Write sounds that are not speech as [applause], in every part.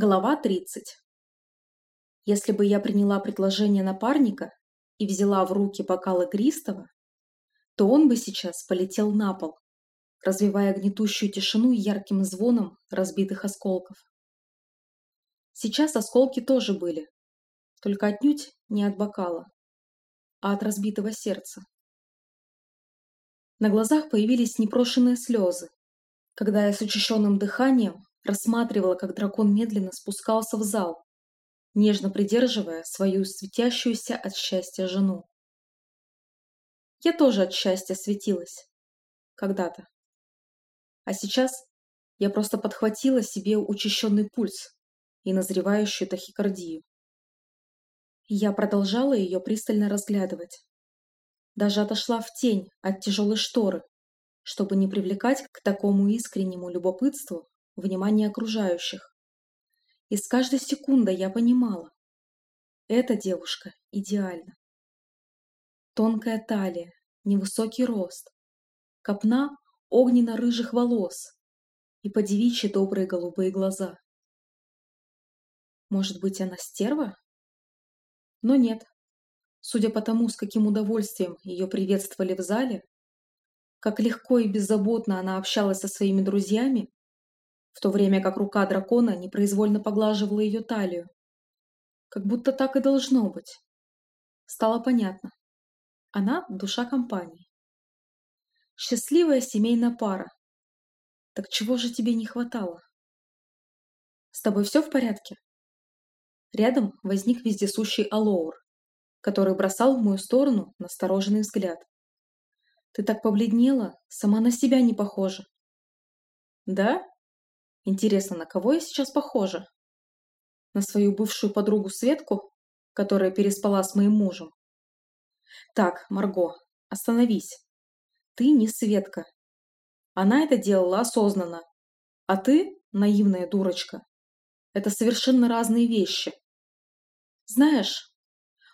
Глава 30. Если бы я приняла предложение напарника и взяла в руки бокалы игристого, то он бы сейчас полетел на пол, развивая гнетущую тишину ярким звоном разбитых осколков. Сейчас осколки тоже были, только отнюдь не от бокала, а от разбитого сердца. На глазах появились непрошенные слезы, когда я с учащенным дыханием рассматривала, как дракон медленно спускался в зал, нежно придерживая свою светящуюся от счастья жену. Я тоже от счастья светилась. Когда-то. А сейчас я просто подхватила себе учащенный пульс и назревающую тахикардию. Я продолжала ее пристально разглядывать. Даже отошла в тень от тяжелой шторы, чтобы не привлекать к такому искреннему любопытству внимание окружающих. И с каждой секундой я понимала, эта девушка идеальна. Тонкая талия, невысокий рост, копна огненно-рыжих волос и подевичьи добрые голубые глаза. Может быть, она стерва? Но нет. Судя по тому, с каким удовольствием ее приветствовали в зале, как легко и беззаботно она общалась со своими друзьями, в то время как рука дракона непроизвольно поглаживала ее талию. Как будто так и должно быть. Стало понятно. Она – душа компании. Счастливая семейная пара. Так чего же тебе не хватало? С тобой все в порядке? Рядом возник вездесущий Алоур, который бросал в мою сторону настороженный взгляд. Ты так побледнела, сама на себя не похожа. Да? Интересно, на кого я сейчас похожа? На свою бывшую подругу Светку, которая переспала с моим мужем? Так, Марго, остановись. Ты не Светка. Она это делала осознанно. А ты, наивная дурочка, это совершенно разные вещи. Знаешь,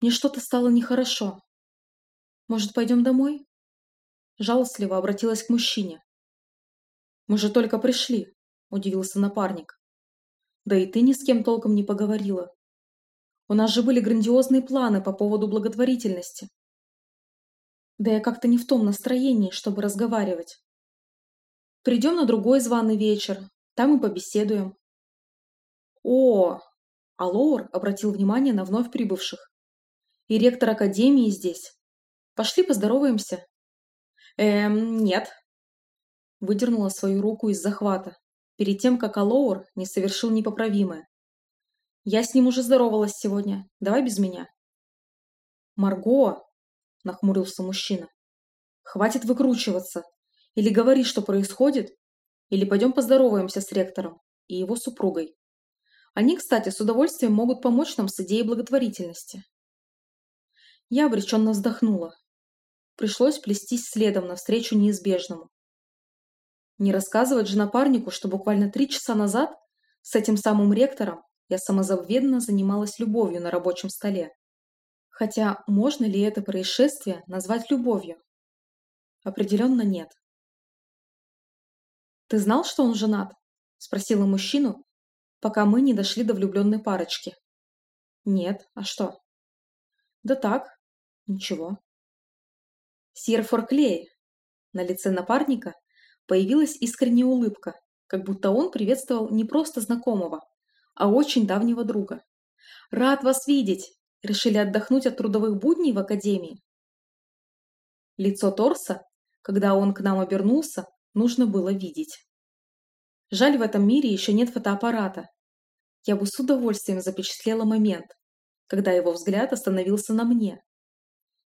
мне что-то стало нехорошо. Может, пойдем домой? Жалостливо обратилась к мужчине. Мы же только пришли. – удивился напарник. «Да и ты ни с кем толком не поговорила. У нас же были грандиозные планы по поводу благотворительности. Да я как-то не в том настроении, чтобы разговаривать. Придем на другой званый вечер, там и побеседуем». «О!» – Алоур обратил внимание на вновь прибывших. «И ректор академии здесь. Пошли поздороваемся». «Эм, нет», – выдернула свою руку из захвата перед тем, как Алоур не совершил непоправимое. «Я с ним уже здоровалась сегодня. Давай без меня». «Марго!» – нахмурился мужчина. «Хватит выкручиваться. Или говори, что происходит, или пойдем поздороваемся с ректором и его супругой. Они, кстати, с удовольствием могут помочь нам с идеей благотворительности». Я обреченно вздохнула. Пришлось плестись следом навстречу неизбежному. Не рассказывать же напарнику, что буквально три часа назад с этим самым ректором я самозабвенно занималась любовью на рабочем столе. Хотя можно ли это происшествие назвать любовью? Определенно нет. «Ты знал, что он женат?» – спросила мужчину, пока мы не дошли до влюбленной парочки. «Нет, а что?» «Да так, ничего». «Сир Форклей!» На лице напарника Появилась искренняя улыбка, как будто он приветствовал не просто знакомого, а очень давнего друга. «Рад вас видеть! Решили отдохнуть от трудовых будней в академии?» Лицо Торса, когда он к нам обернулся, нужно было видеть. Жаль, в этом мире еще нет фотоаппарата. Я бы с удовольствием запечатлела момент, когда его взгляд остановился на мне.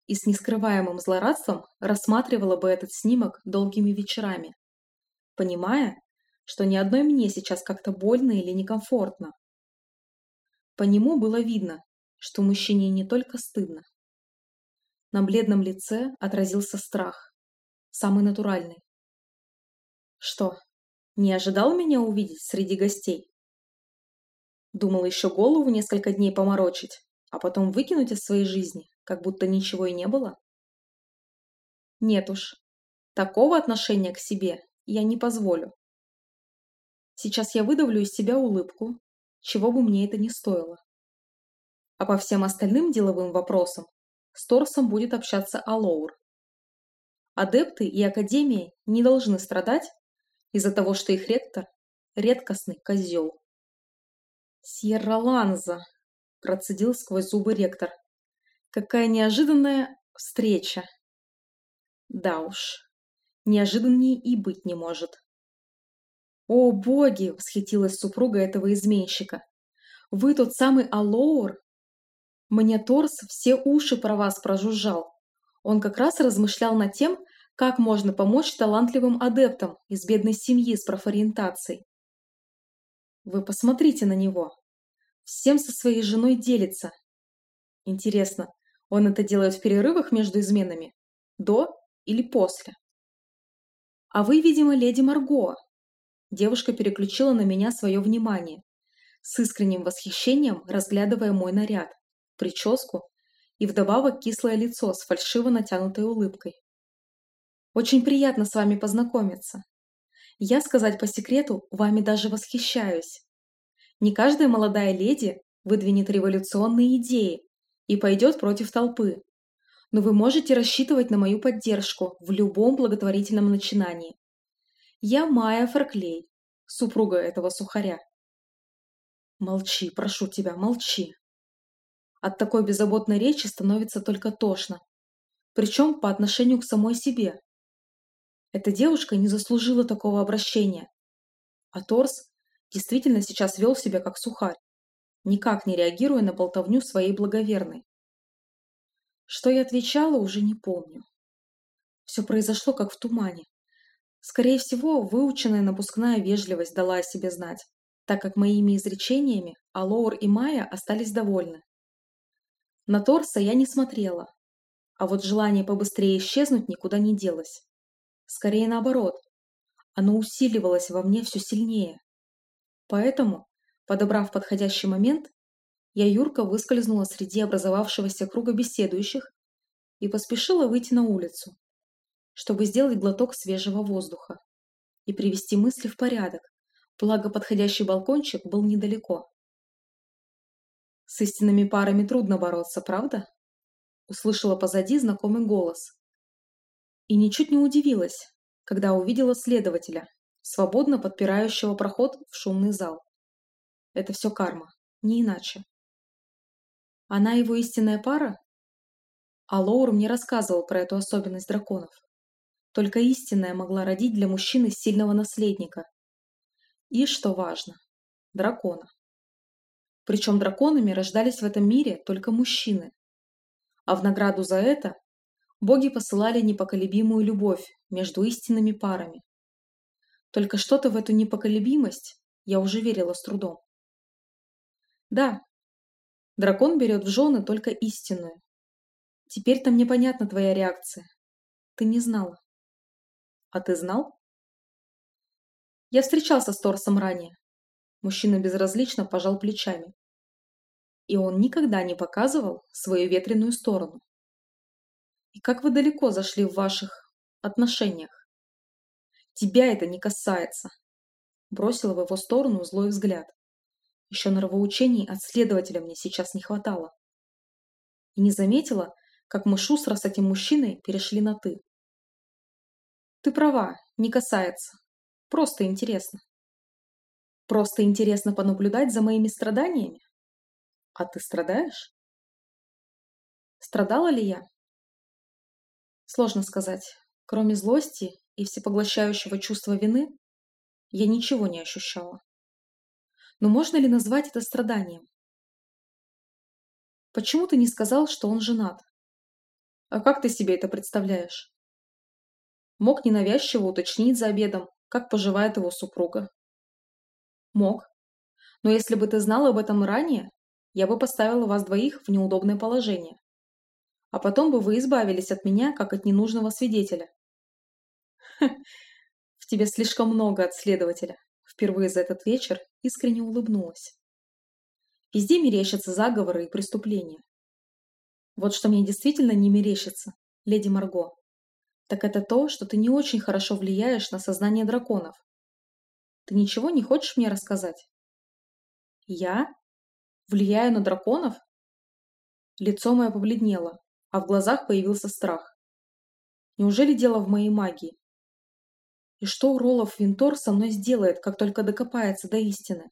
И с нескрываемым злорадством рассматривала бы этот снимок долгими вечерами понимая, что ни одной мне сейчас как-то больно или некомфортно. По нему было видно, что мужчине не только стыдно. На бледном лице отразился страх, самый натуральный. Что, не ожидал меня увидеть среди гостей? Думал еще голову несколько дней поморочить, а потом выкинуть из своей жизни, как будто ничего и не было? Нет уж, такого отношения к себе я не позволю. Сейчас я выдавлю из себя улыбку, чего бы мне это ни стоило. А по всем остальным деловым вопросам с Торсом будет общаться Алоур. Адепты и Академия не должны страдать из-за того, что их ректор – редкостный козел. «Сьерра Ланза!» – процедил сквозь зубы ректор. «Какая неожиданная встреча!» «Да уж, неожиданнее и быть не может». «О, боги!» – восхитилась супруга этого изменщика. «Вы тот самый Алоур?» Мне Торс все уши про вас прожужжал. Он как раз размышлял над тем, как можно помочь талантливым адептам из бедной семьи с профориентацией. Вы посмотрите на него. Всем со своей женой делится. Интересно, он это делает в перерывах между изменами? До или после? А вы, видимо, леди Марго. Девушка переключила на меня свое внимание, с искренним восхищением разглядывая мой наряд, прическу и вдобавок кислое лицо с фальшиво натянутой улыбкой. Очень приятно с вами познакомиться. Я, сказать по секрету, вами даже восхищаюсь. Не каждая молодая леди выдвинет революционные идеи и пойдет против толпы. Но вы можете рассчитывать на мою поддержку в любом благотворительном начинании. Я Майя Фарклей, супруга этого сухаря. Молчи, прошу тебя, молчи. От такой беззаботной речи становится только тошно. Причем по отношению к самой себе. Эта девушка не заслужила такого обращения. А Торс действительно сейчас вел себя как сухарь, никак не реагируя на болтовню своей благоверной. Что я отвечала, уже не помню. Все произошло как в тумане. Скорее всего, выученная напускная вежливость дала о себе знать, так как моими изречениями Алоур и Майя остались довольны. На Торса я не смотрела, а вот желание побыстрее исчезнуть никуда не делось. Скорее наоборот. Оно усиливалось во мне все сильнее. Поэтому, подобрав подходящий момент, я юрко выскользнула среди образовавшегося круга беседующих и поспешила выйти на улицу, чтобы сделать глоток свежего воздуха и привести мысли в порядок, благо подходящий балкончик был недалеко. С истинными парами трудно бороться, правда? Услышала позади знакомый голос, и ничуть не удивилась, когда увидела следователя, свободно подпирающего проход в шумный зал. Это все карма, не иначе. Она его истинная пара? А Лоур мне рассказывал про эту особенность драконов. Только истинная могла родить для мужчины сильного наследника. И, что важно, дракона. Причем драконами рождались в этом мире только мужчины. А в награду за это боги посылали непоколебимую любовь между истинными парами. Только что-то в эту непоколебимость я уже верила с трудом. Да, дракон берет в жены только истинную. Теперь-то мне понятна твоя реакция. Ты не знала. А ты знал? Я встречался с Торсом ранее. Мужчина безразлично пожал плечами. И он никогда не показывал свою ветреную сторону. И как вы далеко зашли в ваших отношениях? Тебя это не касается. Бросила в его сторону злой взгляд. Еще норовоучений от следователя мне сейчас не хватало. И не заметила, как мы шустро с этим мужчиной перешли на «ты». Ты права, не касается. Просто интересно. Просто интересно понаблюдать за моими страданиями? А ты страдаешь? Страдала ли я? Сложно сказать. Кроме злости и всепоглощающего чувства вины, я ничего не ощущала. Но можно ли назвать это страданием? Почему ты не сказал, что он женат? А как ты себе это представляешь? Мог ненавязчиво уточнить за обедом, как поживает его супруга. Мог. Но если бы ты знал об этом ранее, я бы поставила вас двоих в неудобное положение а потом бы вы избавились от меня, как от ненужного свидетеля. [laughs] В тебе слишком много от следователя. Впервые за этот вечер искренне улыбнулась. Везде мерещатся заговоры и преступления. Вот что мне действительно не мерещится, леди Марго, так это то, что ты не очень хорошо влияешь на сознание драконов. Ты ничего не хочешь мне рассказать? Я? Влияю на драконов? Лицо мое побледнело, а в глазах появился страх. Неужели дело в моей магии? И что Ролов Винтор со мной сделает, как только докопается до истины?